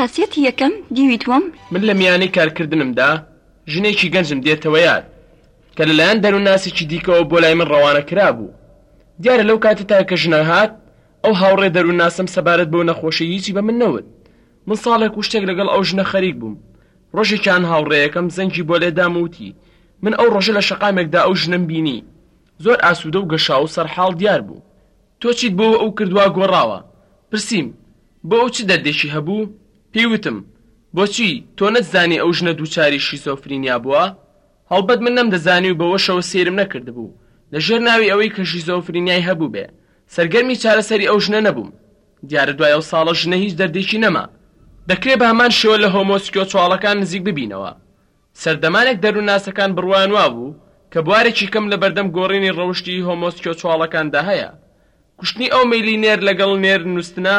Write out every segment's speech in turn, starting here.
کاسێتی یەکەم دیوی دووەم. من لە میانەی کارکردنمدا ژنێکی گەنجم دێتەوە یاد کە لەلایەن دەروونناسێکی دیکەوە بۆ لای من ڕەوانە کرابوو. دیارە لەو کاتەتان کە ژنە هات، ئەو هاوڕێ دەروونناسەم سەبارەت بەو نەخۆشەی هیچی بە من نەوت. من ساڵێک و شتێک لەگەڵ ئەو ژنە خەریک بووم. ڕۆژێکیان هاوڕێیەکەم زەنگی بۆ لێدام و وتی، من ئەو ڕۆژە لە شەقامێکدا ئەو ژنەم بینی. زۆر ئاسوودە و گەشاو و سەرحاڵ دیار بوو. تۆ چیت بۆ ئەو کردوە گۆڕاوە؟ پرسیم، بۆ ئەو چ دەردێکی هەبوو؟ پێی وتم، بۆچی، تۆ نەتزانی ئەو ژنە دووچاری شیزۆفرینیا بووە؟ هەڵبەت من نەمدەزانی و بەوەشەوە سەیرم نەکردبوو، لە ژێر ناوی ئەوەی کە شیزۆفرینیای هەبووبێ، سەرگەرمی چارەسەری ئەو ژنە نەبووم. دیارە دوای ئەو ساڵە ژنە هیچ دەردێکی نەما. دەکرێ بە هەمان شێوە لە هۆمۆسکیۆچواڵەکان نزیک ببینەوە. سەردەمانێک دەروونناسەکان بڕوایان وابوو کە بوارێکی کەم لە بەردەم گۆڕینی ڕەوشتی هۆمۆسکیۆ چواڵەکاندا هەیە. کوشتنی ئەو مەیلی نێر لەگەڵ نێر نووستنە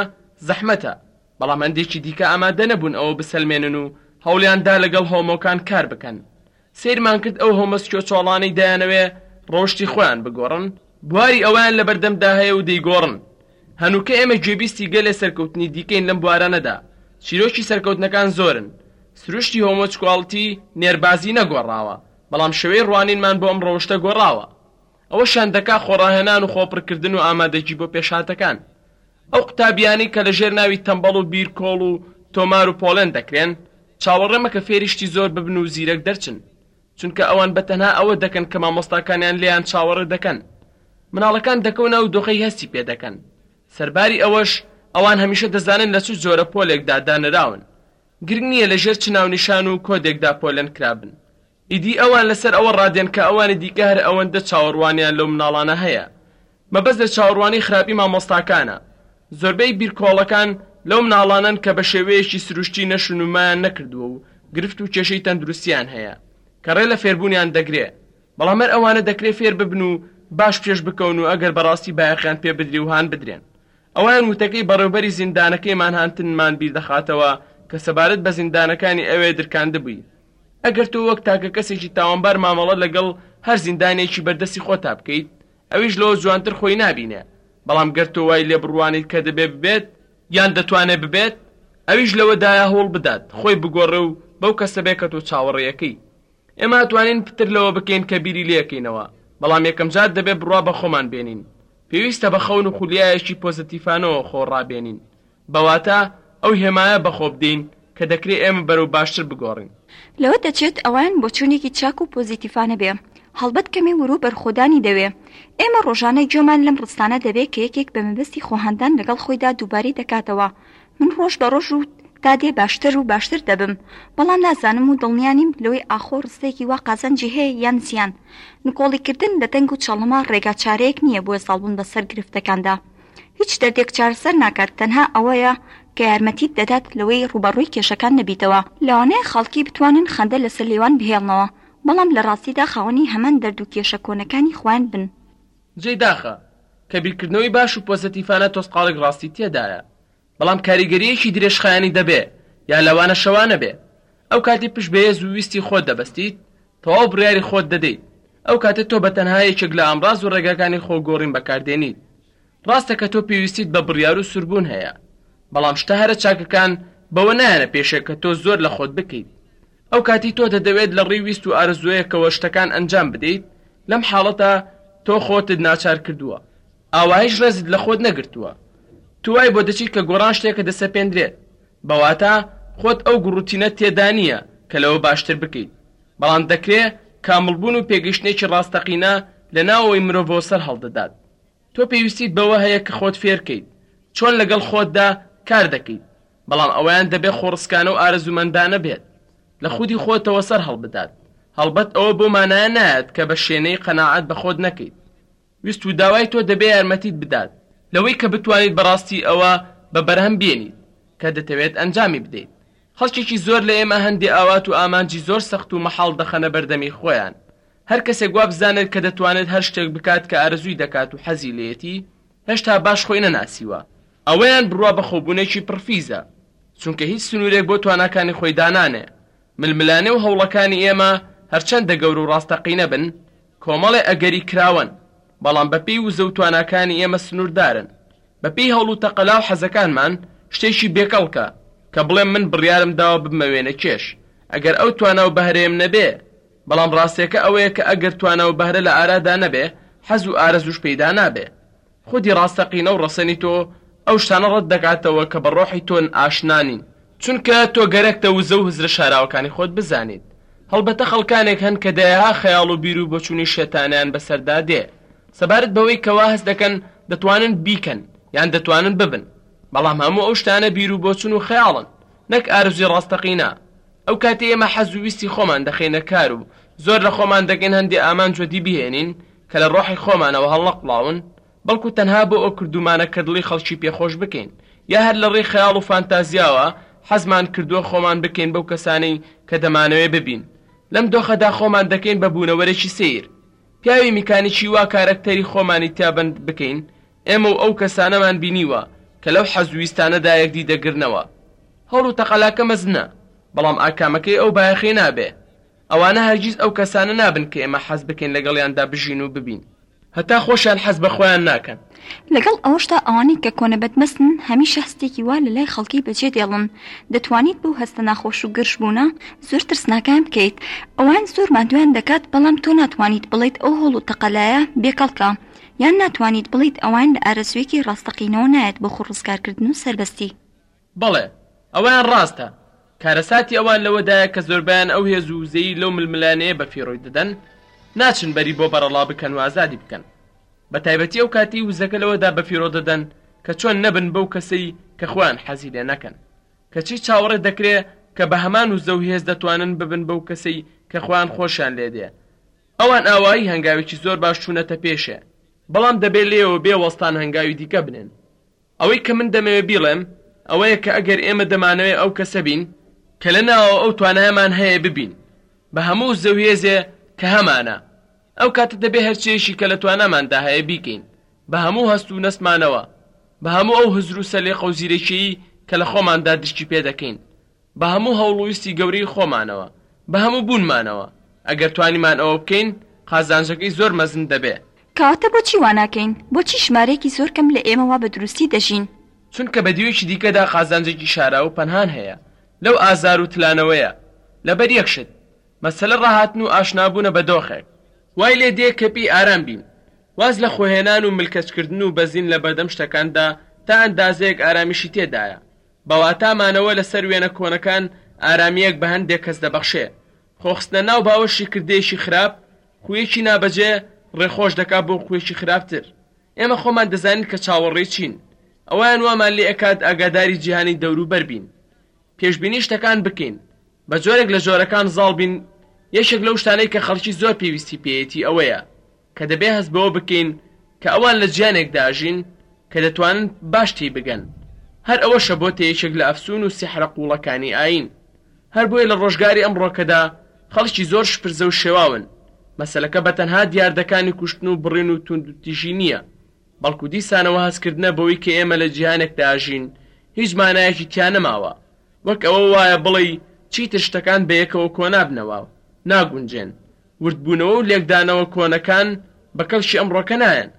زەحمەتە، بەڵام هەندێکی دیکە ئامادە نەبوون ئەوە بسەلمێنن و هەوڵیان دا لەگەڵ هۆمۆکان کار بکەن. سەیرمان کرد ئەو هۆمۆسکیۆ چواڵانەی دەیانەوێ ڕەوشتی خۆیان بگۆڕن، بواری ئەوەیان لە بەردەمدا هەیە و دەیگۆڕن. هەنووکە ئێمە گوێبیستی گەلێ سەرکەوتنی دیکەین لەم بوارانەدا، چیرۆکی سەرکەوتنەکان زۆرن، سروشتی هۆمۆج کواڵتی نێربازی نەگۆڕاوە، بەڵام شێوەی ڕوانینمان بۆ ئەم ڕەوشتە گۆڕاوە. ئەوەشیان دەکا خۆڕاهێنان و خۆپڕکردن و ئامادەگی بۆ پێشهاتەکان. ئەو قوتابییانەی کە لە ژێر ناوی تەمبەڵ و بیر کۆڵ و تۆمار و پۆڵێن دەکرێن، چاوەڕێ مەکە فێری شتی زۆر ببن و زیرەک دەرچن. چونکە ئەوان بە تەنها ئەوە دەکەن کە مامۆستاکانیان لێیان چاوەڕێ دەکەن. مناڵەکان دەکەونە ئەو دۆخەی هەستی پێ دەکەن. سەرباری ئەوەش ئەوان هەمیشە دەزانن لە چ جۆرە پۆلێکدا دانراون. گرنگ نییە لە ژێر چ ناونیشان و کۆدێکدا پۆلێن کرابن. ئیدی ئەوان لەسەر ئەوە ڕادێن کە ئەوانی دیکە هەر ئەوەندە چاوەڕوانیان لەو مناڵانە هەیە مەبەست لە چاوەڕوانی خراپی مامۆستاکانە، زۆربەی بیرکۆڵەکان لەو مناڵانەن کە بەشێوەیەکی سروشتی نەشونمایان نەکردووە و گرفت و کێشەی تەندروستیان هەیە کە ڕێ لە فێربوونیان دەگرێ بەڵام هەر ئەوانە دەکرێ فێرببن و باش پێش بکەون و ئەگەر بەڕاستی بایەخیان پێ بدری و هان بدرێن ئەوان وتەکەی بەڕێوبەری زیندانەکەی مانهانتنمان بیر دەخاتەوە کە سەبارەت بە زیندانەکانی ئەوێ درکاندبووی ئەگەر تۆ وەک تاکە کەسێکی تاوانبار مامەڵە لەگەڵ هەر زیندانیەکی بەردەستی خۆتا بکەیت ئەویش لەوە جوانتر خۆی نابینێ، بەڵام گەر تۆ وای لێ بڕوانیت کە دەبێ ببێت، یان دەتوانێ ببێت، ئەویش لەوەدایە هەوڵ بدات خۆی بگۆڕێ و بەو کەسە بێ کە تۆ چاوەڕێیەکەی. ئێمە ئەتوانین پتر لەوە بکەین کە بیری لێکەینەوە، بەڵام یەکەمجار دەبێ بڕوا بە خۆمان بێنین. پێویستە بە خەون و خولیایەکی پۆزەتیفانەوە خۆ ڕابێنین، بە واتا ئەو هێمایە بەخۆ بدەین کە دەکرێ ئێمە بەرەو باشتر بگۆڕین. لەوە دەچێت ئەوان بۆچوونێکی چاک و پۆزیتیفانە بێ هەڵبەت کەمی ورو بەرخۆدانی دەوێ. ئێمە ڕۆژانە گوێمان لەم ڕستانە دەبێ کە یەکێک بە مەبەستی خۆهاندان لەگەڵ خۆیدا دووبارەی دەکاتەوە، من ڕۆژ بە ڕۆژ و تا دێ باشتر و باشتر دەبم، بەڵام نازانم و دڵنیا نیم لەوەی ئاخۆ ڕستەیەکی وا قازانجی هەیە یان زیان. نکۆڵیکردن لە دەنگ و چەڵەمە ڕێگاچارەیەک نییە بۆ زاڵبوون بەسەر گرفتەکاندا. هیچ دەردێک چارەسەر ناکات تەنها ئەوەیە کە یارمەتیت دەدات لەوەی ڕووبەڕووی کێشەکان نەبیتەوە، لەوانەیە خەڵکی بتوانن خەندە لەسەر لێوان بهێڵنەوە بەڵام لە ڕاستیدا خاوەنی هەمان دەرد و کێشە کۆنەکانی خۆیان بن. جێی داخە کە بیرکردنەوەی باش و پۆزەتیفانە تۆزقاڵێک ڕاستی تێدایە بەڵام کاریگەرییەکی درێژخایەنی دەبێ یا لەوانە شەوانە بێ. ئەو کاتی پشت بە هێز و ویستی خۆت دەبەستیت، تەواو بڕیاری خۆت دەدەیت. ئەو کاتە تۆ بە تەنها یەکێک لە ئامڕاز و ڕێگاکانی خۆگۆڕین بەکار دێنیت. ڕاستە کە تۆ پێویستیت بە بڕیار و سوربوون هەیە. بەڵام شتە هەرە چاکەکان بەوە نایەنە پێشێ کە تۆ زۆر لە خۆت بکەیت. ئەو کاتی تۆ دەدەوێت لە ڕێی ویست و ئارەزووەیەکەوە شتەکان ئەنجام بدەیت، لەم حاڵەتە تۆ خۆتت ناچار کردووە. ئاوایش ڕێزت لە خۆت نەگرتووە تۆ وای بۆ دەچیت کە گۆڕان شتێکە دەسەپێندرێت بە واتا خۆت ئەو گوڕوتینەت تێدا نییە کە لەوە باشتر بکەیت بەڵام دەکرێ کامڵبوون و پێگەیشتنێکی ڕاستەقینە لە ناوەوەی مرۆڤەوە سەر هەڵدەدات تۆ پێویستیت بەوە هەیە کە خۆت فێرکەیت چۆن لەگەڵ خۆتدا کار دەکەیت بەڵام ئەوەیان دەبێ خۆڕسکانە و ئارەزوومەندانە بێت لە خودی خۆتەوە سەر هەڵبدات هەڵبەت ئەوە بۆ مانایە نایەت کە بە شێنەی قەناعەت بە خۆت نەکەیت ویست و داوای تۆ دەبێ یارمەتیت بدات لەوەی کە بتوانیت بەڕاستی ئەوە بە بەرهەم بێنیت کە دەتەوێت ئەنجامی بدەیت. خەڵکێکی زۆر لە ئێمە هەندێ ئاوات و ئامانجی زۆر سەخت و مەحاڵ دەخەنە بەردەمی خۆیان. هەر کەسێک وا بزانێت کە دەتوانێت هەر شتێک بکات کە ئارەزووی دەکات و حەزی لێیەتی، هێشتا باش خۆی نەناسیوە. ئەوەیان بڕوا بە خۆبوونێکی پڕ فیزە، چونکە هیچ سنوورێک بۆ تواناکانی خۆی دانانێ. ململانێ و هەوڵەکانی ئێمە هەرچەندە گەورە و ڕاستەقینە بن، کۆمەڵێ ئەگەری کراوەن، بەڵام بەپێی وزە و تواناکانی ئێمە سنووردارن. بەپێی هەوڵ و تەقەلا و حەزەکانمان شتێکی بێکەڵکە کە بڵێم من بڕیارم داوە ببمە وێنەکێش ئەگەر ئەو توانا و بەهرەیەم نەبێ، بەڵام ڕاستییەکە ئەوەیە کە ئەگەر توانا و بەهرە لە ئارادا نەبێ، حەز و ئارەزووش پەیدا نابێ. خودی ڕاستەقینە و ڕەسەنی تۆ ئەو شتانە ڕەت دەکاتەوە کە بە ڕۆحی تۆ ئاشنا نین، چونکە تۆ گەرەکتە وزە و هزرە شاراوەکانی خۆت بزانیت، هەڵبەتە خەڵکانێک هەن کە دەیەها خەیاڵ و بیر و بۆچوونی شێتانەیان بەسەردا دێ سەبارەت بەوەی کە وا هەست دەکەن دەتوانن بیکەن یان دەتوانن ببن، بەڵام هەموو ئەو شتانە بیر و بۆچوون و خەیاڵن نەک ئارەزووی ڕاستەقینە، ئەو کاتەی ئێمە حەز و ویستی خۆمان دەخەینە کار و زۆر لە خۆمان دەکەین هەندێ ئامانج وەدی بهێنین، کە لە ڕۆحی خۆمانەوە هەڵنەقوڵاون، بەڵکو تەنها بۆ ئەو کردومانە کە دڵی خەڵکی پێ خۆش بکەین، یا هەر لە ڕێی خەیاڵ و فانتازیاوە حەزمان کردووە خۆمان بکەین بەو کەسانەی کە دەمانەوێ ببین. لەم دۆخەدا خۆمان دەکەین بە بوونەوەرێکی سەیر. پیاوی میکانیکی وا کارەکتەری خۆمانی تیا بەند بکەین، ئێمە و ئەو کەسانەمان بینیوە کە لەو حەز و ویستانەدا یەکدی دەگرنەوە. هەوڵ و تەقەلاکە مەزنە، بەڵام ئاکامەکەی ئەو بایەخەی نابێ. ئەوانە هەرگیز ئەو کەسانە نابن کە ئێمە حەز بکەین لەگەڵیاندا بژین و ببین. هەتا خۆشیان حەز بە خۆیان ناکەن. لەگەڵ ئەوەشدا ئەوانەی کە کۆنە بەدمەستن هەمیشە هەستێکی وا لە لای خەڵکی بە جێ دێڵن. دەتوانیت بەو هەستە ناخۆش و گرژبوونە زۆر ترسناکەیان بکەیت. ئەوان زۆر ماندوویان دەکات بەڵام تۆ ناتوانیت بڵێیت ئەو هەوڵ و تەقەلایە بێ کەڵکە. یان ناتوانیت بڵێیت ئەوان لە ئارەزوویەکی ڕاستەقینەوە نایەت بۆ خۆ ڕزگارکردن و سەربەستی. بەڵێ، ئەوەیان ڕاستە. کارەساتی ئەوان لەوەدایە کە زۆربەیان ئەو هێز و وزەی لەو ململانێیە بە فیڕۆی دەدەن، ناچن بەری بۆ بەرەڵا بکەن و ئازادی بکەن. بە تایبەتی ئەو کاتەی وزەکە لەوەدا بە فیڕۆ دەدەن کە چۆن نەبن بەو کەسەی کە خۆیان حەزی لێ نەکەن. کەچی چاوەڕێ دەکرێ کە بە هەمان وزە و هێز دەتوانن ببن بەو کەسەی کە خۆیان خۆشیان لێ دێ. ئەوان ئاوایی هەنگاوێکی زۆر باش چوونەتە پێشێ، بەڵام دەبێ لێیەوە بێ وەستان هەنگاوی دیکە بنێن. ئەوەی کە من دەمەوێ بیڵێم ئەوەیە کە ئەگەر ئێمە دەمانەوێ ئەو کەسە بین کە لە ناوەوە ئەو توانایەمان هەیە ببین بە هەموو زەویێزێ کە هەمانە ئەو کاتە دەبێ هەرچێشی کە لە تواناماندا هەیە بیکەین بە هەموو هەست و نەستمانەوە بە هەموو ئەو هزر و سەلێقە و زیرەکیی کە لە خۆماندا درکی پێ دەکەین بە هەموو هەوڵ و ویستی گەورەی خۆمانەوە، بە هەموو بوونمانەوە، ئەگەر توانیمان ئەوە بکەین، قازانجەکەی زۆر مەزن دەبێ. کەواتە بۆچی وا ناکەین؟ بۆچی ژمارەیەکی زۆر کەم لە ئێمە وا بە دروستی دەژین؟ چونکە بە دیوێکی دیکەدا قازانجێکی شاراوە و پەنهان هەیە لەو ئازار و تلانەوەیە، لەبەر یەک شت، مەسەلە ڕاهاتن و ئاشنابوونە بە دۆخێک. وای لێ دێ کە بی ئارام بین، واز لە خۆهێنان و ملکەچکردن و بەزین لە بەردەم شتەکاندا تا ئەندازەیەک ئارامیشی تێدایە، بە واتا مانەوە لەسەر وێنە کۆنەکان ئارامییەک بە هەندێک کەس دەبەخشێ. خۆخستنە ناو باوەشی کردەیەکی خراپ، خوویەکی نابەجێ ڕێخۆش دەکا بۆ خوویەکی خراپتر. ئێمە خۆمان دەزانین کە چاوەڕێی چین. ئەوەیان وامان لێ ئەکات ئاگاداری جیهانی دەوروبەر بین. پێشبینی شتەکان بکەین. بە جۆرێک لە جۆرەکان زاڵ بین. یەکێک لەو شتانەی کە خەڵکی زۆر پێویستی پێیەتی ئەوەیە. کە دەبێ هەست بەوە بکەین کە ئەوان لە جیهانێکدا ئەژین کە دەتوانن باش تێی بگەن، هەر ئەوەشە بۆتە یەکێک لە ئەفسوون و سیحرە قووڵەکانی ئایین. هەر بۆیە لە ڕۆژگاری ئەمڕۆکەدا خەڵکی زۆر شپرزە و شێواون، مەسەلەکە بە تەنها دیاردەکانی کوشتن و بڕین و توندوتیژی نییە، بەڵکو دیسانەوە هەستکردنە بەوەی کە ئێمە لە جیهانێکدا ئەژین هیچ مانایەکی تیا نەماوە، وەک ئەوە وایە بڵێی چیتر شتەکان بە یەکەوە کۆنابنەوە و ناگونجێن، وردبوونەوە و لێکدانەوە کۆنەکان بە کەڵکی ئەمڕۆکە نایەن.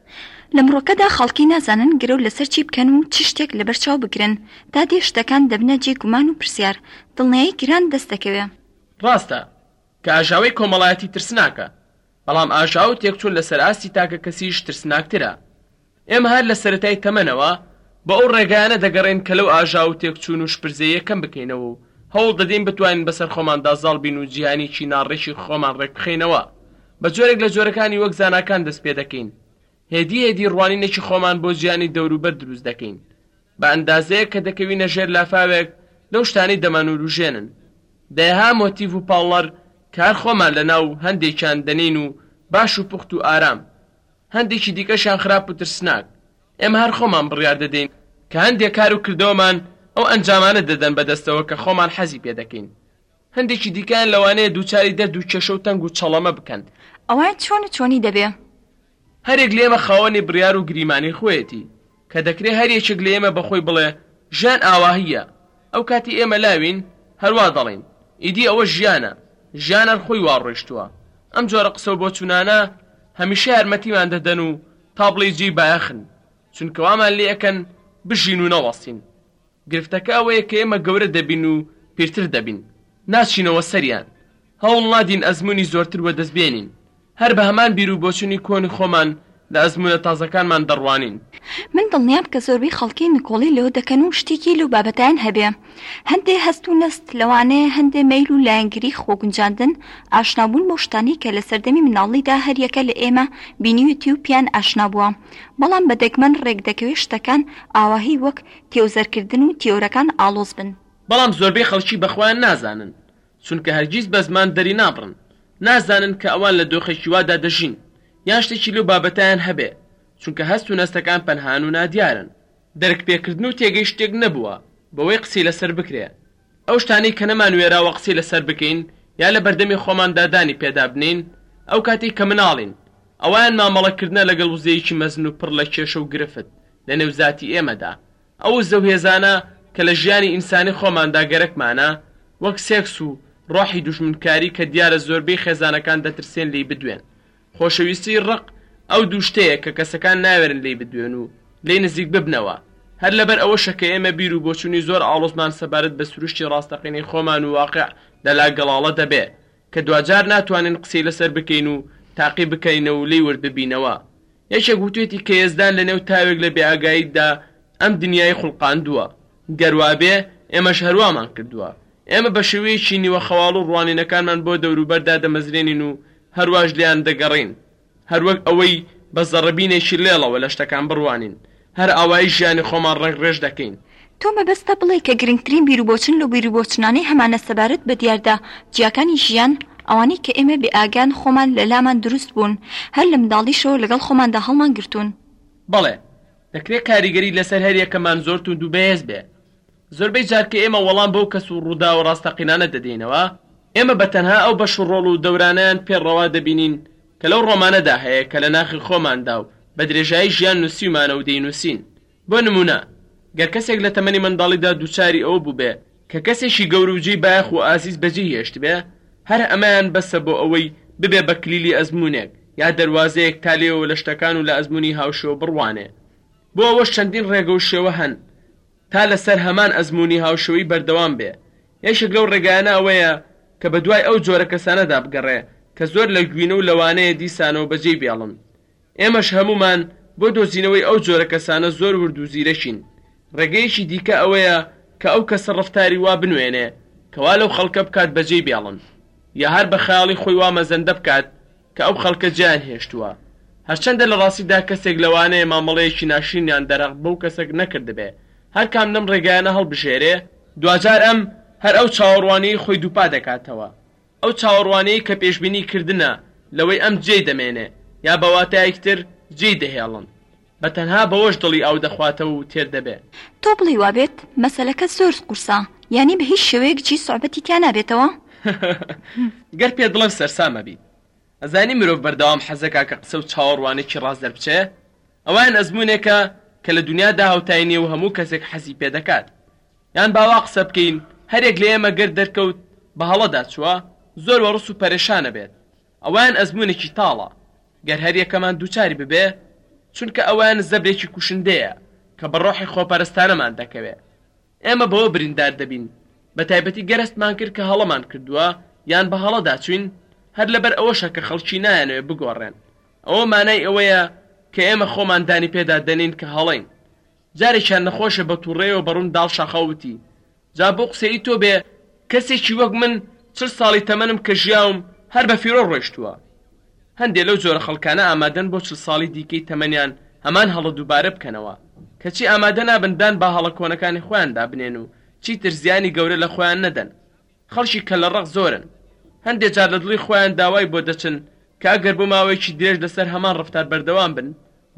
لەمڕۆکەدا خەڵکی نازانن گرەو لەسەر چی بکەن و چ شتێک لەبەر چاو بگرن، تا دێ شتەکان دەبنە جێی گومان و پرسیار، دڵنیایی گران دەست دەکەوێ. ڕاستە کە ئاژاوەی کۆمەڵایەتی ترسناکە، بەڵام ئاژاوە و تێکچوون لەسەر ئاستی تاکەکەسیش ترسناکترە. ئێمە هەر لە سەرەتای تەمەنەوە بە ئەو ڕێگایانە دەگەڕێین کە لەو ئاژاو و تێکچوون و شپرزەییە کەم بکەینەوە و هەوڵ دەدەین بتوانین بەسەر خۆماندا زاڵ بین و جیهانێکی ناڕێکی خۆمان ڕێکبخەینەوە بە جۆرێک لە جۆرەکانی وەک زاناکان دەست پێ دەکەین هێدی هێدی ڕوانینێکی خۆمان بۆ جیهانی دەوروبەر دروست دەکەین بە ئەندازەیەک کە دەکەوینە ژێر لافاوێک لەو شتانەی دەمانوروژێنن دەیەها مۆتیڤ و پاڵنەر کە هەر خۆمان لەناو هەندێکیان دەنێین و باش و پوخت و ئارام هەندێکی دیکەشیان خراپ و ترسناک. ئێمە هەر خۆمان بڕیار دەدەین کە هەندێک کار و کردەوەمان ئەو ئەنجامانە دەدەن بەدەستەوە کە خۆمان حەزی پێ دەکەین. هەندێکی دیکەیان لەوانەیە دووچاری دەرد و کێشە و تەنگ و چەڵەمە بکەن. ئەوە چۆن و چۆنی دەبێ؟ هەریەک لێمە خاوەنی بڕیار و گریمانەی خۆیەتی. کە دەکرێ هەر یەکێک لە ئێمە بە خۆی بڵێ، ژیان ئاواهییە، ئەو کاتی ئێمە لاوین هەر وا دەڵێین، ئیدی ئەوە ژیانە، ژیان هەر خۆی وا ڕۆیشتووە. ئەم جۆرە قسە و بۆچوونانە هەمیشە یارمەتیمان دەدەن و تا بڵێی جێی بایەخن، چونکە وامان لێ ئەکەن بژین و نەوەستین. گرفتەکە ئەوەیە کە ئێمە گەورە دەبین و پیرتر دەبین ناچینەوە سەریان، هەوڵ نادین ئەزموونی زۆرتر وەدەست بێنین، هەر بە هەمان بیر و بۆچونی کۆنی خۆمان لە ئەزموونە تازەکانمان دەڕوانین. من دڵنیام کە زۆربەی خەڵکی نکۆڵی لەوە دەکەن و شتێکی لەو بابەتەیان هەبێ، هەندێ هەست و نەست، لەوانەیە هەندێ مەیل و لایەنگری خۆگونجاندن، ئاشنابوون بەو شتانەی کە لە سەردەمی منداڵیدا هەر یەکە لە ئێمە بینیوێتی و پێیان ئاشنا بووە، بەڵام بە دەگمەن ڕێک دەکەوێ شتەکان ئاواهی وەک تێوزەرکردن و تیۆرەکان ئاڵۆز بن. بەڵام زۆربەی خەڵکی بە خۆیان نازانن، چونکە هەرگیز بە زمان دەری نابڕن، نازانن کە ئەوان لە دۆخێکی وادا دەژین، یان شتێکی لەو بابەتەیان هەبێ، چونکە هەست و نەستەکان پەنهان و نادیارن. دەرک پێکردن و تێگەی شتێک نەبووە بەوەی قسەی لەسەر بکرێ. ئەو شتانەی کە نەمانوێراوە قسەی لەسەر بکەین یا لە بەردەمی خۆماندا دانی پێدا بنێین، ئەو کاتەی کە مناڵین، ئەوەیان مامەڵەکردنە لەگەڵ وزەیەکی مەزن و پڕ لە کێشە و گرفت، لە نێو زاتی ئێمەدا، ئەو وزە و هێزانە کە لە ژیانی ئینسانی خۆماندا گەرەکمانە، وەک سێکس و ڕۆحی دوژمنکاری کە دیارە زۆربەی خێزانەکان دەترسێن لێی بدوێن. خۆشەویستیی ڕق ئەو دوو شتەیە کە کەسەکان ناوێرن لێی بدوێن و لێی نزیک ببنەوە. هەر لەبەر ئەوەشە کە ئێمە بیر و بۆچوونی زۆر ئاڵۆزمان سەبارەت بە سروشتی ڕاستەقینەی خۆمان و واقیع لەلا گەڵاڵە دەبێ. کە دواجار ناتوانین قسەی لەسەر بکەین و تاقی بکەینەوە و لێی وردببینەوە یەکێک وتوێتی کە یەزدان لە نێو تاوێک لە بێئاگاییدا ئەم دنیای خوڵقاندووە گەر وابێ ئێمەش هەروامان کردووە ئێمە بە شێوەیەکی نیوە خەواڵوو ڕوانینەکانمان بۆ دەوروبەر دادەمەزرێنین و هەرواش لێیان دەگەڕێین هەروەک ئەوەی بە زەڕەبینێکی لێڵەوە لە شتەکان بڕوانین، هەر ئاوایی ژیانی خۆمان ڕەنگڕێژ دەکەین. تۆ مەبەستتە بڵێی کە گرنگترین بیروبۆچون لەو بیروبۆچونانەی هەمانە سەبارەت بە دیاردە جیاکانی ژیان، ئەوانەی کە ئێمە بێئاگان خۆمان لە لامان دروست بوون، هەر لە منداڵیشەوە لەگەڵ خۆماندا هەڵمانگرتوون. بەڵێ، دەکرێ کاریگەری لەسەر هەریەکەمان زۆر توندو بەهێز بێ. زۆربەی جار کە ئێمە وەڵام بەو کەس و ڕووداوە ڕاستەقینانە دەدەینەوە، ئێمە بە تەنها ئەو بەش و ڕۆڵ و دەورانەیان پێ ڕەوا دەبینین کە لەو ڕۆمانەدا هەیە کە لە ناخی خۆماندا و بە درێژایی ژیان نووسیومانە و دەینووسین. بۆ نموونە، گەر کەسێک لە تەمەنی منداڵیدا دووچاری ئەوە بووبێ کە کەسێکی گەورە و جێی بایەخ و ئازیز بە جێ هێشتبێ، هەر ئەمەیان بەسە بۆ ئەوەی ببێ بە کلیلی ئەزموونێک یا دەروازەیەک تا لێیەوە لە شتەکان و لە ئەزموونی هاوشێوە بڕوانێ. بۆ ئەوەش چەندین ڕێگە و شێوە هەن. تا لەسەر هەمان ئەزموونی هاوشێوەی بەردەوام بێ، یەکێک لەو ڕێگایانە ئەوەیە کە بە دوای ئەو جۆرە کەسانەدا بگەڕێ کە زۆر لەگوین و لەوانەیە دیسانەوە بەجێی بێڵن. ئێمەش هەموومان بۆ دۆزینەوەی ئەو جۆرە کەسانە زۆر ورد و زیرەکین. ڕێگەیەکی دیکە ئەوەیە کە ئەو کەسە ڕەفتاری وا بنوێنێ کە وا لەو خەڵکە بکات بەجێی بێڵن، یا هەر بە خەیاڵی خۆی وا مەزەندە بکات، کە ئەو خەڵکە جێیان هێشتووە، هەرچەندە لە ڕاستیدا کەسێک لەوانەیە مامەڵەیەکی ناشرین یان دەرەق بەو کەسە نەکردبێ، هەر کام لەم ڕێگایانە هەڵبژێرێ، دواجار ئەم هەر ئەو چاوەڕوانییەی خۆی دووپا دەکاتەوە، ئەو چاوەڕوانییەی کە پێشبینی کردنە لەوەی ئەم جێی دەمێنێ، یا بە واتایەکی تر جێی دەهێڵن. بە تەنها بەوەش دڵی ئاو دەخواتەوە و تێر دەبێ. تۆ بڵێی وابێت؟ مەسەلەکە زۆر قورسە. یانی بە هیچ شێوەیەک جی سوعبەتی تیا نابێتەوە؟ گەر پێت بڵێم سەرسام ئەبیت. ئەزانی مرۆڤ بەردەوام حەز دەکا کە قسە و چاوەڕوانێکی ڕاست دەربچێ؟ ئەوەیان ئەزموونێکە کە لە دونیادا هاوتای نیە و هەموو کەسێک حەزی پێ دەکات. یان با وا قسە بکەین، هەرێک لە ئێمە گەر دەرکەوت بە هەڵەدا چووە، زۆر وەڕس و پەرێشان ئەبێت. ئەوان ئەزموونێکی تاڵە گەر هەریەکەمان دووچاری ببێ، چونکە ئەوان زەبرێکی کوشندەیە کە بە ڕۆحی خۆپەرستانەمان دەکەوێ. ئێمە بەوە بریندار دەبین، بەتایبەتی گەر هەستمان کرد کە هەڵەمان کردووە یان بە هەڵەدا چووین، هەر لەبەر ئەوەشە کە خەڵکی نایانەوێ بگۆڕێن. ئەوە مانای ئەوەیە کە ئێمە خۆمان دانی پێدا دەنێین کە هەڵەین. جارێکیان نەخۆشە بە توڕەیەوە بە ڕوون داڵ شاخاو وتی، جا بۆ قسەیی تۆ بێ کەسێکی وەک من چل ساڵی تەمەنم کە ژیاوم هەر بە فیڕۆ ڕۆیشتووە. هەندێ لەو جۆرە خەڵکانە ئامادەن بۆ چل ساڵی دیکەی تەمەنیان هەمان هەڵە دووبارە بکەنەوە، کەچی ئامادە نابن دان بە هەڵە کۆنەکانی خۆیاندا بنێن و چیتر زیانی گەورە لە خۆیان نەدەن. خەڵکی کەللەڕەق زۆرن. هەندێ جار لە دڵی خۆیاندا وای بۆ دەچن کە ئەگەر بۆ ماوەیەکی درێژ لەسەر هەمان ڕەفتار بەردەوام بن،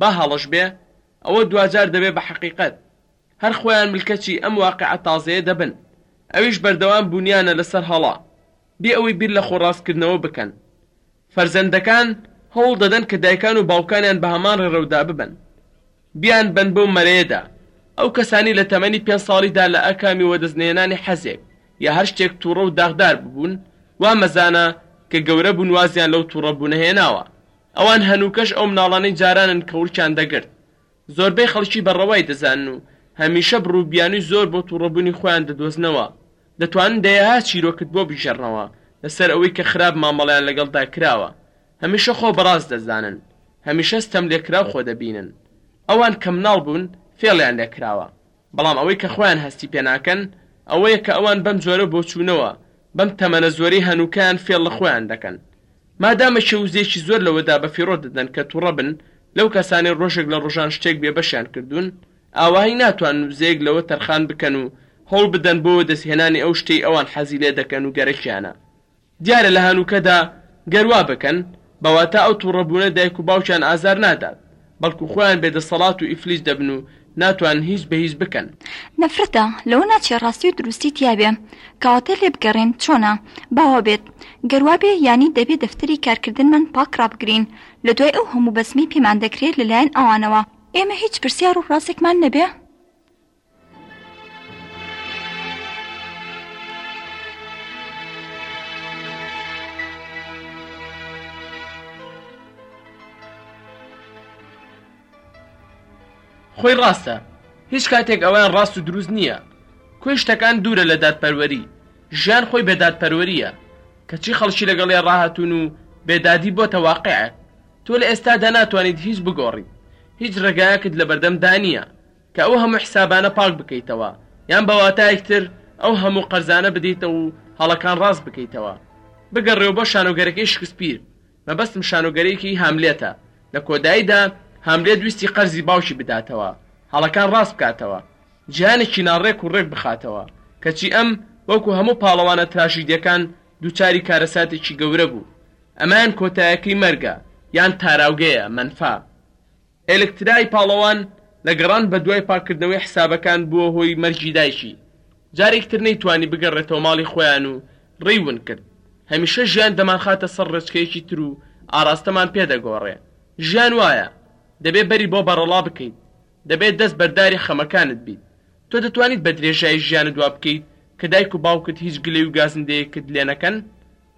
با هەڵەش بێ، ئەوە دواجار دەبێ بە حەقیقەت. هەر خۆیان ملکەچی ئەم واقیعە تازەیە دەبن. ئەویش بەردەوام بوونیانە لەسەر هەڵە، بێ ئەوەی بیر لە خۆڕاستکردنەوە بکەن. فەرزەندەکان هەوڵ دەدەن کە دایکان و باوکانیان بە هەمان ڕێڕەودا ببەن. بیانبەن بەو مەرەیەدا. ئەو کەسانەی لە تەمەنی پێنج ساڵیدا لە ئاکامی وەدەستنەهێنانی حەزێک یا هەر شتێک تووڕە و داخدار ببوون، وا مەزانە کە گەورە بوون وازیان لەو تووڕەبوونە هێناوە. ئەوان هەنووکەش ئەو مناڵانەی جارانن کە ورچیان دەگرت زۆربەی خەڵکی بە ڕەوای دەزانن و هەمیشە بڕ و بیانووی زۆر بۆ توڕەبوونی خۆیان دەدۆزنەوە، دەتوانن دەیەها چیرۆکت بۆ بگێڕنەوە لەسەر ئەوەی کە خراپ مامەڵەیان لەگەڵدا کراوە، هەمیشە خۆ بەڕاست دەزانن، هەمیشە ستەملێکراو خۆ دەبینن. ئەوان کە مناڵ بوون فێڵیان لێکراوە، بەڵام ئەوەی کە خۆیان هەستی پێ ناکەن ئەوەیە کە ئەوان بەم جۆرە بۆچوونەوە بەم تەمەنە زۆرەی هەنووکەیان فێڵ لە خۆیان دەکەن مادامە کە وزەیەکی زۆر لەوەدا بە فیڕۆ دەدەن کە توڕە بن لەو کەسانەی ڕۆژێک لە ڕۆژان شتێک بێ بەشیان کردوون ئاوایی ناتوانن وزەیەک لەوە تەرخان بکەن و هەوڵ بدەن بۆ وەدەست هێنانی ئەو شتەی ئەوان حەزی لێ دەکەن و گەرەکیانە دیارە لە هەنووکەدا گەر وا بکەن، بە واتا ئەو تووڕە بوونە دایک و باوکیان ئازار نادات، بەڵکوو خۆیان بێ دەسەڵات و ئیفلیج دەبن و ناتوانن هیچ بە هیچ بکەن. نەفرەتە، لەوە ناچێ ڕاستی و دروستی تیا بێ. کەواتە لێ بگەڕێن، چۆنە؟ با وا بێت. گەر وا بێ، یانی دەبێ دەفتەری کارکردنمان پاک ڕابگرین. لە دوای ئەو هەموو بەزمەی پێمان دەکرێ لە لایەن ئەوانەوە، ئێمە هیچ پرسیار و ڕاستێکمان نەبێ؟ خۆی ڕاستە هیچ کاتێک ئەویان ڕاست و دروست نییە کۆی شتەکان دوورە لە دادپەروەری ژیان خۆی بێدادپەروەریە کەچی خەڵکی لەگەڵێ ڕاهاتون و بێدادی بۆتە واقعێک تۆ لە ئێستادا ناتوانیت هیچ بگۆڕی هیچ ڕێگایەکت لەبەردەم دانییە کە ئەو هەموو حسابانە پاک بکەیتەوە، یان بە واتایەک تر ئەو هەموو قەرزانە بدەیتەوە و هەڵەکان ڕاست بکەیتەوە. بگەڕێوە بۆ شانۆگەرەکەی شکسپیر، مەبەستم شانۆگەرێکی هاملێتە، لە کۆداییدا هاملێت ویستی قەرزی باوکی بداتەوە، هەڵەکان ڕاست بکاتەوە، جیهانێکی ناڕێک و ڕێک بخاتەوە، کەچی ئەم وەکو هەموو پاڵەوانە تراژیدیەکان دووچاری کارەساتێکی گەورە بوو، ئەمەیان کۆتایەکەی مەرگە، یان تاراوگەیە، مەنفا. ئێلکترای پاڵەوان لە گەڕان بەدوای پاککردنەوەی حسابەکان بووە هۆی مەرگی دایکی، جارێکی تر نەیتوانی بگەڕێتەوە ماڵی خۆیان و ڕێی ونکرد، هەمیشە ژیان دەمانخاتە سەر ڕێچکەیەکی تر و ئاراستەمان پێ دەگۆڕێ، ژیان وایە، دەبێ بەری بۆ بەڕەڵا بکەیت، دەبێ دەست بەرداری خەمەکانت بیت، تۆ دەتوانیت بە درێژایی ژیانت وا بکەیت کە دایک و باوکت هیچ گلەی و گازندەیەکت لێ نەکەن؟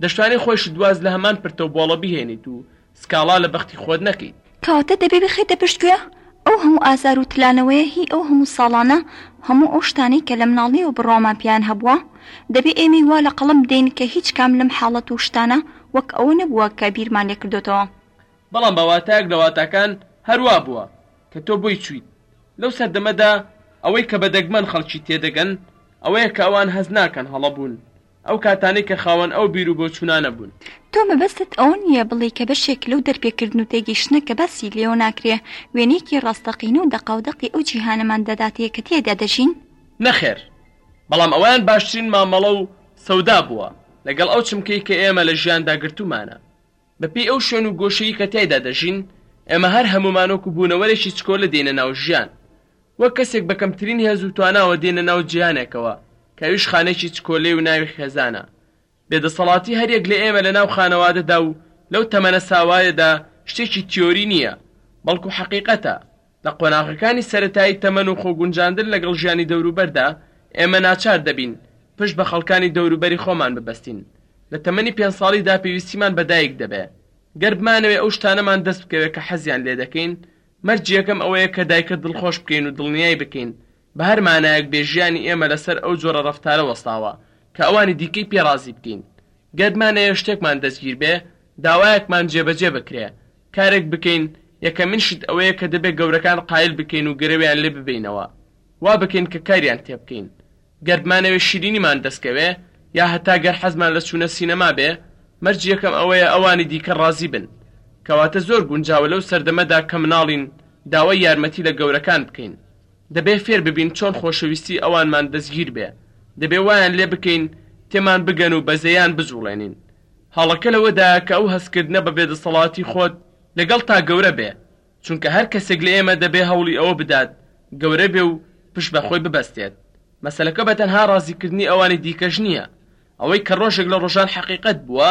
دەشتوانیت خۆیشت واز لە هەمان پرتە و بۆڵە بهێنیت و سکاڵا لە بەختی خۆت نەکەیت. کەواتە دەبێ بخەیتە پشتگوێ ئەو هەموو ئازار و تلانەوەیە هی ئەو هەموو ساڵانە، هەموو ئەو شتانەی کە لە مناڵییەوە بڕوامان پێیان هەبووە، دەبێ ئێمەی وا لە قەڵەم بدەین کە هیچ کام لەم حاڵەت و شتانە وەک ئەوە نەبووە کە بیرمان لێ کردۆتەوە. بەڵام بە واتایەک لە واتاکان هەر وا بووە کە تۆ بۆی چوویت. لەو سەردەمەدا ئەوەی کە بە دەگمەن خەڵکی تێ دەگەن ئەوەیە کە ئەوان هەست ناکەن هەڵە بوون. ئەو کاتانەی کە خاوەن ئەو بیر و بۆچوونانە بوون. تۆ مەبەستت ئەوە نییە بڵێی کە بەشێک لەو دەرپێکردن و تێگەیشتنە کە باسی لێوە ناکرێ، وێنەیەکی ڕاستەقینە و دەقاودەقی ئەو جیهانەمان دەداتێ کە تیایدا دەژین؟ نەخێر، بەڵام ئەوەیان باشترین مامەڵە و سەودا بووە لەگەڵ ئەو چمکەی کە ئێمە لە ژیاندا گرتوومانە. بە پێی ئەو شوێن و گۆشەی کە تیایدا دەژین، ئێمە هەر هەموومان وەکو بوونەوەرێکی چکۆلە دێینە ناو ژیان. وەک کەسێک بە کەمترین هێز و تواناوە دێینە ناو جیهانێکەوە کە ئەویش خانەیەکی چکۆلەی و ناوی خێزانە. بێ دەسەڵاتی هەر یەک لە ئێمە لە ناو خانەوادەدا و لەو تەمەنە ساوایەدا شتێکی تیۆری نییە، بەڵکو حەقیقەتە. لە قۆناغەکانی سەرەتایی تەمەن و خۆگونجاندن لەگەڵ ژیانی دەوروبەردا، ئێمە ناچار دەبین پشت بە خەڵکانی دەوروبەری خۆمان ببەستین. لە تەمەنی پێنج ساڵیدا پێویستیمان بە دایک دەبێ. گەر بمانەوێ ئەو شتانەمان دەست بکەوێ کە حەزیان لێ دەکەین، مەرجی یەکەم ئەوەیە کە دایکە دڵخۆش بکەین و دڵنیای بکەین بە هەر مانایەک بێ ژیانی ئێمە لەسەر ئەو جۆرە ڕەفتارە وەستاوە کە ئەوانی دیکەی پێ ڕازی بکەین. گەر بمانەوێ شتێکمان دەستگیر بێ، داوایەکمان جێبەجێ بکرێ، کارێک بکەین، یەکەمین شت ئەوەیە کە دەبێ گەورەکان قایل بکەین و گرەویان لێ ببەینەوە. وا بکەین کە کاریان تێ بکەین. گەر بمانەوێ شیرینیمان دەست کەوێ، یا هەتا گەر حەزمان لە چوونە سینەما بێ، مەرجی یەکەم ئەوەیە ئەوانی دیکە ڕازی بن. کەواتە زۆر گونجاوە لەو سەردەمەدا کە مناڵین داوای یارمەتی لە گەورەکان بکەین. دەبێ فێر ببین چۆن خۆشەویستی ئەوانمان دەستگیر بێ، دەبێ وایان لێ بکەین تێمان بگەن و بەزەیان بجوڵێنین. هەڵەکە لەوەدایە کە ئەو هەستکردنە بە بێدەسەڵاتی خۆت لەگەڵ تا گەورە بێ، چونکە هەر کەسێک لە ئێمە دەبێ هەوڵی ئەوە بدات گەورە بێ و پشت بە خۆی ببەستێت. مەسەلەکە بە تەنها ڕازیکردنی ئەوانی دیکەش نییە. ئەوەی کە ڕۆژێک لە ڕۆژان حەقیقەت بووە،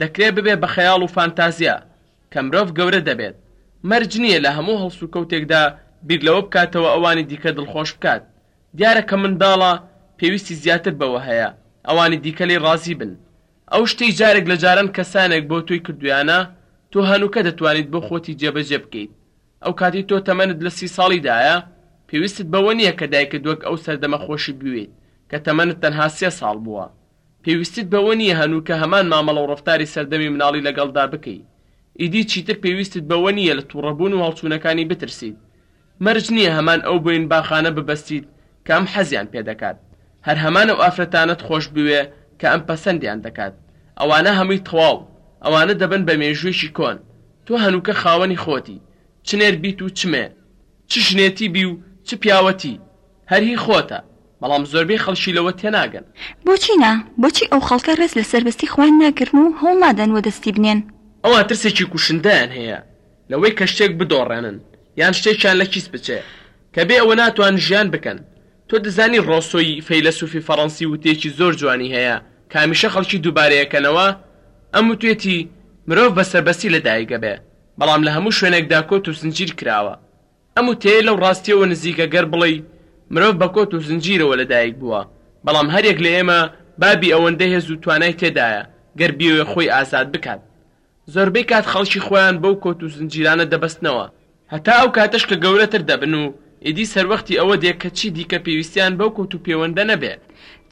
دەکرێ ببێ بە خەیاڵ و فانتازیا، کە مرۆڤ گەورە دەبێت، مەرج نییە لە هەموو هەڵسوکەوتێکدا بیر لەوە بکاتەوە ئەوانی دیکە دڵخۆش بکات. دیارە کە منداڵە، پێویستی زیاتر بەوە هەیە ئەوانی دیکە لێی ڕازی بن. ئەو شتەی جارێک لە جاران کەسانێک بۆ تۆی کردوویانە، تۆ هەنووکە دەتوانیت بۆ خۆتی جێبەجێ بکەیت. ئەو کاتەی تۆ تەمەنت لە سی ساڵیدایە، پێویستت بەوە نییە کە دایکت وەک ئەو سەردەمە خۆشی بوێیت کە تەمەنت تەنها سێ ساڵ بووە. پێویستیت بەوە نییە هەنووکە هەمان مامەڵە و ڕەفتاری سەردەمی مناڵی لەگەڵدا بکەی. ئیدی چیتر پێویستت بەوە نییە لە تووڕەبوون و هەڵچوونەکانی بترسیت. مەرج نییە هەمان ئەو بۆینباخانە ببەستیت کە ئەم حەزیان پێ دەکات. هەر هەمان ئەو ئافرەتانەت خۆش بوێ کە ئەم پەسەندیان دەکات. ئەوانە هەمووی تەواو. ئەوانە دەبن بە مێژووێکی کۆن. تۆ هەنووکە خاوەنی خۆتی. چ نێر بیت و چ مێ. چ ژنێتی بی و چ پیاوەتی. هەر هی خۆتە بەڵام زۆربەی خەڵکی لەوە تێناگەن. بۆچی نا؟ بۆچی ئەو خەڵکە ڕێز لە سەربەستی خۆیان ناگرن و هەوڵ نادەن وەدەستی بنێن؟ ئەوان ترسێکی کوشندەیان هەیە لەوەی کە شتێک بدۆڕێنن یان شتێکیان لە کیس بچێ کە بێ ئەوە ناتوانن ژیان بکەن. تۆ دەزانی ڕۆسۆی فەیلەسوفی فەڕەنسی وتەیەکی زۆر جوانی هەیە کە هەمیشە خەڵکی دووبارەیەکەنەوە، ئەم وتویەتی، مرۆڤ بە سەربەستی لە دایگەبێ، بەڵام لە هەموو شوێنێکدا کۆت و زنجیر کراوە. ئەم وتەیە لەو ڕاستییەوە نزیکە گەر بڵێی مرۆڤ بە کۆت و زنجیرەوە لە دایک بووە، بەڵام هەریەک لە ئێمە بابی ئەوەندە هێز و توانای تێدایە گەر بیەوێ خۆی ئازاد بکات. زۆربەی کات خەڵکی خۆیان بەو کۆت و زنجیرانە دەبەستنەوە، هەتا ئەو کاتەش کە گەورەتر دەبن و ئیدی سەروەختی ئەوە دێ کە چی دیکە پێویستیان بەو کۆت و پێوەندە نەبێ.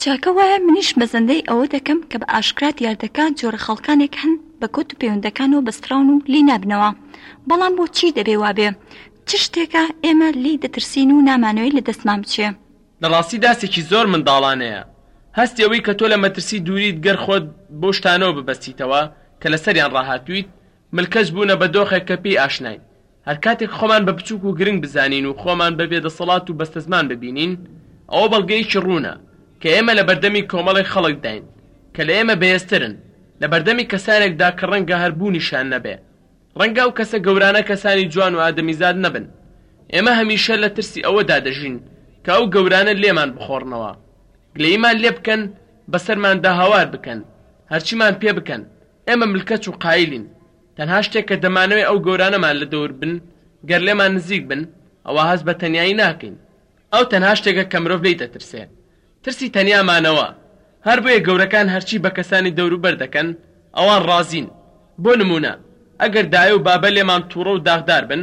چاکە وایە منیش مەزەندەی ئەوە دەکەم کە بە ئاشکرا دیار دەکات جۆرە خەڵکانێک هەن بە کۆت و پەیوەندەکانەوە بەستراون و لێی نابنەوە بەڵام بۆچی دەبێ وابێ چ شتێکە ئێمە لێی دەترسین و نامانەوەی لە دەستمان بچێ. لە ڕاستی داسێکی زۆر منداڵانەیە هەستی ئەوەی کە تۆ لە مەترسی دووریت گەر خۆت بەو شتانەوە ببەستیتەوە کە لەسەریان ڕاهاتوویت ملکەچ بوونە بە دۆخێک کە پێی ئاشناین. هەر کاتێک خۆمان بە بچووک و گرنگ بزانین و خۆمان بە بێدەسەڵات و بەستەزمان ببینین، ئەوە بەڵگەیەکی ڕوونە کە ئێمە لە بەردەمی کۆمەڵێک خەڵکداین کە لە ئێمە بەهێزترن، لە بەردەمی کەسانێکدا کە ڕەنگە هەر بوونیشیان نەبێ. ڕەنگە ئەو کەسە گەورانە کەسانی جوان و ئادەمیزاد نەبن. ئێمە هەمیشە لە ترسی ئەوەدا دەژین کە ئەو گەورانە لێمان بخۆڕنەوە. گلەییمان لێ بکەن، بەسەرماندا هاوار بکەن. هەرچیمان پێ بکەن. ئێمە ملکەچ و قایلین، تەنها شتێک کە دەمانەوێت ئەو گەورانەمان لە دەور بن، گەر لێمان نزیک بن، ئەوا هەست بە تەنیایی ناکەین. ئەو تەنها شتێکە کە مرۆڤ لێی دەترسێ، ترسی تەنیا مانەوە. هەر بۆیە گەورەکان هەرچی بە کەسانی دەوروبەر دەکەن، ئەوان ڕازین. بۆ نموونە، ئەگەر دایە و بابە لێمان تووڕە و داخدار بن،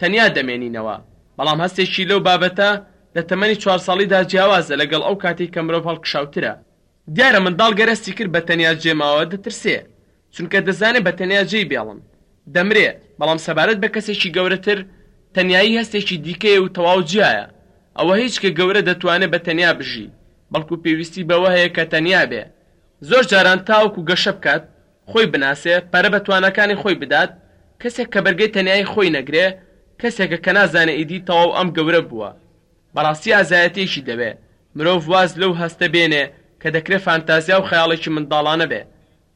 تەنیا دەمێنینەوە. بەڵام هەستێکی لەو بابەتە لە تەمەنی چوار ساڵیدا جیاوازە لەگەڵ ئەو کاتەی کە مرۆڤ هەڵکشاوترە. دیارە منداڵ گەر هەستی کرد بە تەنیا جێ ماوە دەترسێ، چونکە دەزانێ بە تەنیا جێی بێڵن دەمرێ، بەڵام سەبارەت بە کەسێکی گەورەتر تەنیایی هەستێکی دیکەیە و تەواو جیایە، ئەوە هیچ کە گەورە دەتوانێ بە تەنیا بژی، بەڵکو پێویستی بەوە هەیە کە تەنیا بێ، زۆر جاران تاوەکو گەشە بکات، خۆی بناسێ، پەرە بە تواناکانی خۆی بدات، کەسێک کە بەرگەی تەنیایی خۆی نەگرێ، کەسێکە کە نازانێ ئیدی تەواو ئەم گەورە بووە، بەڕاستی ئازایەتیەکی دەوێ مرۆڤ واز لەو هەستە بێنێ کە دەکرێ فانتازیا و خەیاڵێکی منداڵانە بێ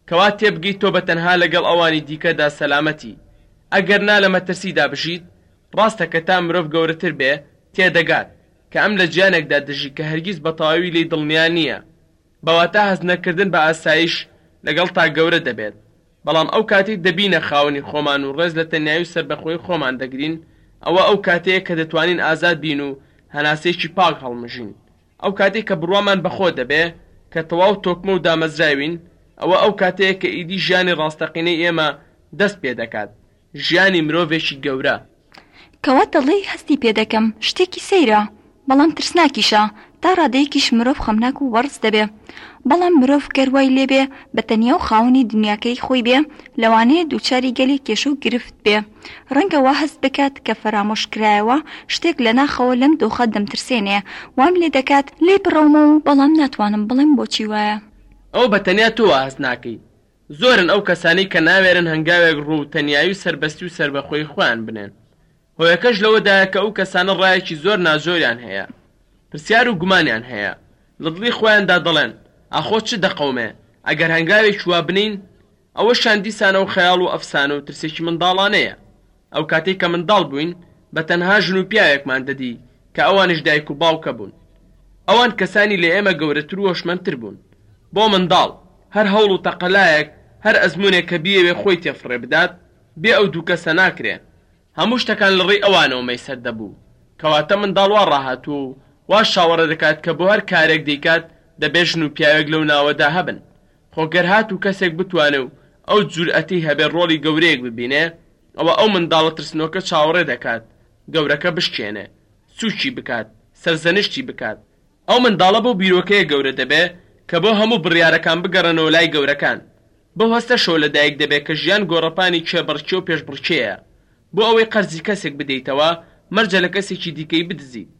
کەوا تێبگەی تۆ بەتەنها لەگەڵ ئەوانی دیکەدا سەلامەتی ئەگەر نا لە مەترسیدا بژیت ڕاستە کە تا مرۆڤ گەورەتر بێ تێدەگات کە ئەم لە جیانێکدا دەژی کە هەرگیز بەتەواوی لێی دڵنیا نیە بە واتا هەست نەکردن بە ئاسایش لەگەڵ تا گەورە دەبێت، بەڵام ئەو کاتەی دەبینە خاوەنی خۆمان و ڕێز لە تەنیایی و سەربەخۆیی خۆمان دەگرین، ئەوە ئەو کاتەیە کە دەتوانین ئازاد بین و هەناسەیەکی پاک هەڵمژین. ئەو کاتەی کە بڕوامان بە خۆ دەبێ کە تەواو تۆکمە و دامەزراوین، ئەوە ئەو کاتەیە کە ئیدی ژیانی ڕاستەقینەی ئێمە دەست پێ دەکات. ژیانی مرۆڤێکی گەورە. کوا دەڵێی هەستی پێ دەکەم شتێکی سەیرە بەڵام ترسناکیشە تا ڕادەیەکیش مرۆڤ خەمناک و وەڕس دەبێ بەڵام مرۆڤ گەر وای لێ بێ بە تەنیا و خاوەنی دنیاکەی خۆی بێ لەوانەیە دووچاری گەلێ کێشە و گرفت بێ ڕەنگە وا هەست بکات کە فەرامۆش کرایەوە شتێک لە ناخەوە لەم دۆخە دەمترسێنێ وام لێ دەکات لێی بڕەومەوە بەڵام ناتوانم بڵێم بۆچی وایە. ئەوە بە تەنیا تۆ وا هەست ناکەی زۆرن ئەو کەسانەی کە ناوێرن هەنگاوێک ڕوو تەنیایی و سەربەستی و سەربەخۆیی خۆیان بنێن. هۆیەکەش لەوەدایە کە ئەو کەسانە ڕایەکی زۆر ناجۆریان هەیە. پرسیار و گومانیان هەیە. لە دڵی خۆیاندا دەڵێن، ئاخۆ چ دەقەومێ، ئەگەر هەنگاوێکی وا بنێین؟ ئەوەشیان دیسانەوە خەیاڵ و ئەفسانە و ترسێکی منداڵانەیە. ئەو کاتەی کە منداڵ بووین بە تەنها ژن و پیاوێکمان دەدی کە ئەوانیش دایک و باوکە بوون. ئەوان کەسانی لە ئێمە گەورەتر و هۆشمەندتر بوون. بۆ منداڵ، هەر هەوڵ و تەقەلایەک، هەر ئەزموونێک کە بیەوێ خۆی تێفڕێ بدات، بێ ئەو دوو کەسە ناکرێ. هەموو شتەکان لە ڕێی ئەوانەوە مەیسەر دەبوو. کەواتە منداڵ وا ڕاهاتووە و وا شاوەڕێ دەکات کە بۆ هەر کارێک دەیکات دەبێ ژن و پیاوێک لەو ناوەدا هەبن. خۆ گەر هاتوو کەسێک بتوانێ و ئەو جورئەتەی هەبێ ڕۆڵی گەورەیەک ببینێ، ئەوە ئەو منداڵە ترسنۆکە چاوەڕێ دەکات گەورەکە بشکێنێ، سووکی بکات، سەرزەنشتی بکات. ئەو منداڵە بەو بیرۆکەیە گەورە دەبێ کە بۆ هەموو بڕیارەکان بگەڕێنەوە لای گەورەکان. بەو هەستەشەوە لە دایک دەبێ کە ژیان گۆڕەپانی کێبڕکێ و پێشبڕکێیە. بۆ ئەوەی قەرزی کەسێک بدەیتەوە، مەرجە لە کەسێکی دیکەی بدزیت.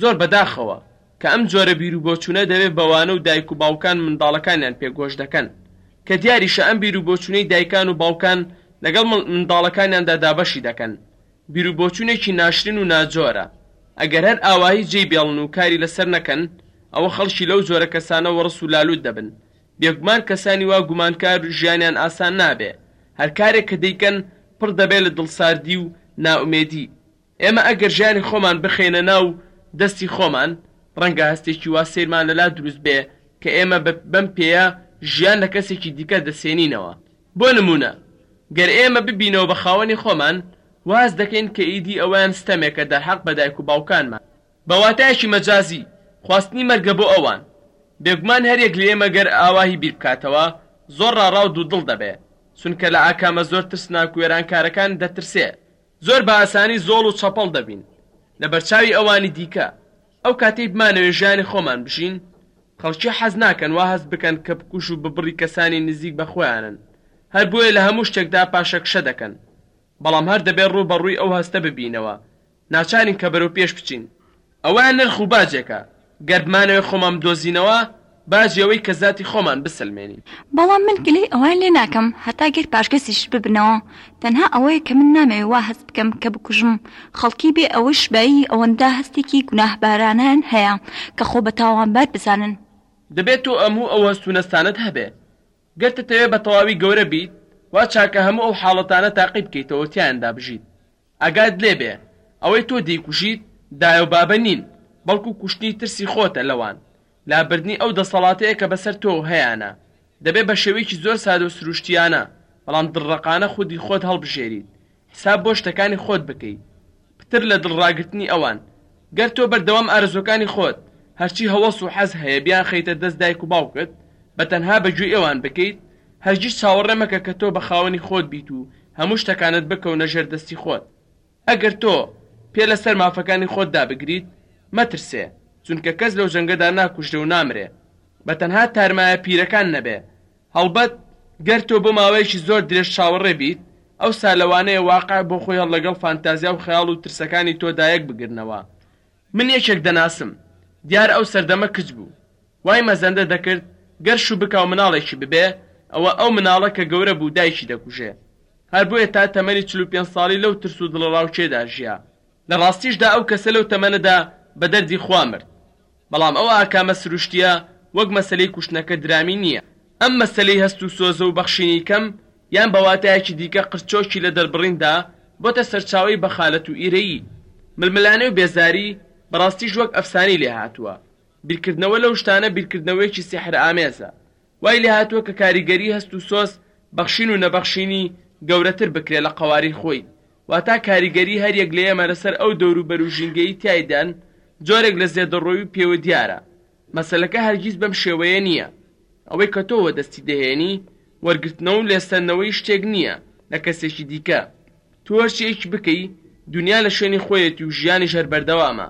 زۆر بەداخەوە کە ئەم جۆرە بیروبۆچوونە دەبێت بە وانە و دایک و باوکان منداڵەکانیان پێ گۆش دەکەن، کە دیاریشە ئەم بیروبۆچوونەی دایکان و باوکان لەگەڵ منداڵەکانیاندا دابەشی دەکەن، بیروبۆچوونێکی ناشرین و ناجۆرە، ئەگەر هەر ئاواهی جێی بێڵن و کاری لەسەر نەکەن، ئەوە خەڵکی لەو جۆرە کەسانە وەڕس و لالوت دەبن، بێگومان کەسانی وا گومانکار و ژیانیان ئاسان نابێ، هەر کارێک کە دەیکەن پڕ دەبێت لە دڵساردی و نائومێدی. ئێمە ئەگەر ژیانی خۆمان بخەینە ناو دەستی خۆمان، ڕەنگە هەستێکی وا سەیرمان لەلا دروست بێ کە ئێمە بەم پێیە ژیان لە کەسێکی دیکە دەسێنینەوە. بۆ نموونە، گەر ئێمە ببینەوە بە خاوەنی خۆمان، واز دەکەین کە ئیدی ئەوەیان ستەمێکە دەرحەق بە دایک و باوکانمان. بە واتایەکی مەجازی، خواستنی مەرگە بۆ ئەوان. بێگومان هەر یەک لە ئێمە گەر ئاوا هی بیر بکاتەوە، زۆر ڕاڕا و دوودڵ دەبێ، چونکە لە ئاکامە زۆر ترسناک و وێرانکارەکان دەترسێ، زۆر بە ئاسانی زۆڵ و چەپەڵ دەبین لە بەرچاوی ئەوانی دیکە، ئەو کاتەی بمانەوێ ژیانی خۆمان بژین، خەڵکی حەز ناکەن وا هەست بکەن کە بکوژ و ببڕی کەسانی نزیک بە خۆیانن، هەر بۆیە لە هەموو شتێکدا پاشەکشە دەکەن، بەڵام هەر دەبێ ڕووبەڕووی ئەو هەستە ببینەوە، ناچارین کە بەرەو پێش بچین. ئەوە نرخ و باجێکە، گەر بمانەوێ خۆمان بدۆزینەوە، باجی ئەوەی کە زاتی خۆمان بسەلمێنین. بەڵام من گلەی ئەوان لێ ناکەم، هەتا گەر پاشگەزیش ببنەوە، تەنها ئەوەیە کە من نامەوێ وا هەست بکەم کە بکوژم خەڵکی بێ ئەوەش بایی ئەوەندە هەستێکی گوناهبارانەیان هەیە کە خۆ بە تاوانبار بزانن. دەبێ تۆ ئەموو ئەو هەست و نەستانەت هەبێ. گەر تتەوێ بە تەواوی گەورە بیت، وا چاکە هەموو ئەو حاڵەتانە تاقی بکەیتەوە و تیایاندا بژیت. ئاگات لێ بێ ئەوەی تۆ دەیکوژیت دایە و بابە نین بەڵکو کوشتنی ترسی خۆتە لەوان، لابردنی ئەو دەسەڵاتەیە کە بەسەر تۆ هەیانە. دەبێ بە شێوەیەکی زۆر سادە و سروشتیانە بەڵام دڵڕەقانە خودی خۆت هەڵبژێریت، حیساب بۆ شتەکانی خۆت بکەیت پتر لە دڵڕاگرتنی ئەوان، گەر تۆ بەردەوام ئارەزووەکانی خۆت، هەرچی هەوەس و حەز هەیە، بیانخەیتە دەست دایک و باوکت، بە تەنها بە گوێی ئەوان بکەیت، هەرگیز چاوەڕێ مەکە کە تۆ بە خاوەنی خۆت بیت و هەموو شتەکانت بکەونە ژێر دەستی خۆت. ئەگەر تۆ پێ لە سەر مافەکانی خۆتدا بگریت، مەترسێ، چونکە کەس لەو جەنگەدا ناکوژرێ و نامرێ. بە تەنها تارمایە پیرەکان نەبێ، هەڵبەت گەر تۆ بۆ ماوەیەکی زۆر درێژ چاوەڕێ بیت، ئەوسا لەوانەیە واقع بۆ خۆی هەڵ لەگەڵ فانتازیا و خەیاڵ و ترسەکانی تۆدا یەک بگرنەوە. من یەکێک دەناسم، دیار ئەو سەردەمە کچ بوو، وای مەزەندە دەکرد گەر شوو بکا و مناڵێکی ببێ، ئەوە ئەو مناڵە کە گەورە بوو دایکی دەکوژێ. هەر بۆیە تا تەمەنی چل و پێنج ساڵی لەو ترس و دڵەڕاوکێدا ژیا. لە ڕاستیشدا ئەو کەسە لەو تەمەنەدا بە دەردی خوا مرد. بەڵام ئەو ئاکامە سروشتییە وەک مەسەلەی کوشتنەکە درامی نییە. ئەم مەسەلەی هەست و سۆزە و بەخشینی کەم یان بە واتایەکی دیکە قرچۆکی لە دەربڕیندا بۆتە سەرچاوەی بەخالەت و ئیرەیی، ململانێ و بێزاری، بەڕاستیش وەک ئەفسانەی لێ هاتووە. بیرکردنەوە لەو شتانە بیرکردنەوەیەکی سیحرئامێزە. وای لێ هاتووە کە کاریگەریی هەست و سۆز، بەخشین و نەبەخشینی، گەورەتر بکرێ لە قەوارەی خۆی، واتا کاریگەری هەریەک لە ئێمە لەسەر ئەو دەوروبەر و ژینگەی تیایدان جۆرێک لە زێدەڕۆی و پێوە دیارە. مەسەلەکە هەرگیز بەم شێوەیە نییە. ئەوەی کە تۆ وەدەستی دەهێنی وەرگرتنەوە و لێسەندنەوەی شتێک نییە لە کەسێکی دیکە. تۆ هەرچییەکی بکەی دونیا لە شوێنی خۆیەتی و ژیانیش هەر بەردەوامە.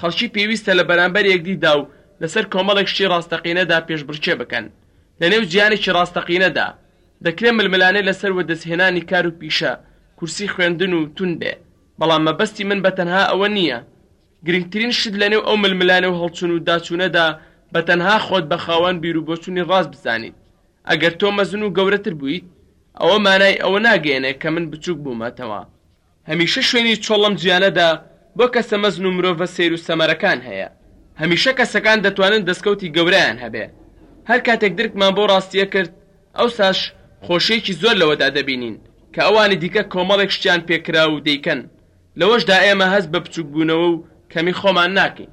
خەڵکی پێویستە لە بەرامبەر یەکدیدا و لەسەر کۆمەڵێک شتی ڕاستەقینەدا پێشبڕکێ بکەن لە نێو جیهانێکی ڕاستەقینەدا. دەکرێ ململانێ لەسەر وەدەستهێنانی کار و پیشە، کورسی خوێندن و تون بێ، بەڵام مەبەستی من بە تەنها ئەوە نییە. گرنگترین شت لەنێو ئەو ململانێ و هەڵچون و داچونەدا بە تەنها خۆت بە خاوەن بیروبۆچونی ڕاست بزانیت. ئەگەر تۆ مەزن و گەورەتر بوویت، ئەوە مانای ئەوە ناگەیەنێ کە من بچوک بوومەتەوە. هەمیشە شوێنی چۆڵ لەم جیهانەدا بۆ کەسە مەزن و مرۆڤە سەیر و سەمەرەکان هەیە. هەمیشە کەسەکان دەتوانن دەستکەوتی گەورەیان هەبێ. هەر کاتێک درکمان بەو ڕاستییە کرد، ئەوساش خۆشییەکی زۆر لەوەدا دەبینین کە ئەوانی دیکە کۆمەڵێک شتیان پێ کراوە و دەیکەن. لەوەشدا ئێمە هەست بە بچووکبوونەوە و کەمی خۆمان ناکەین.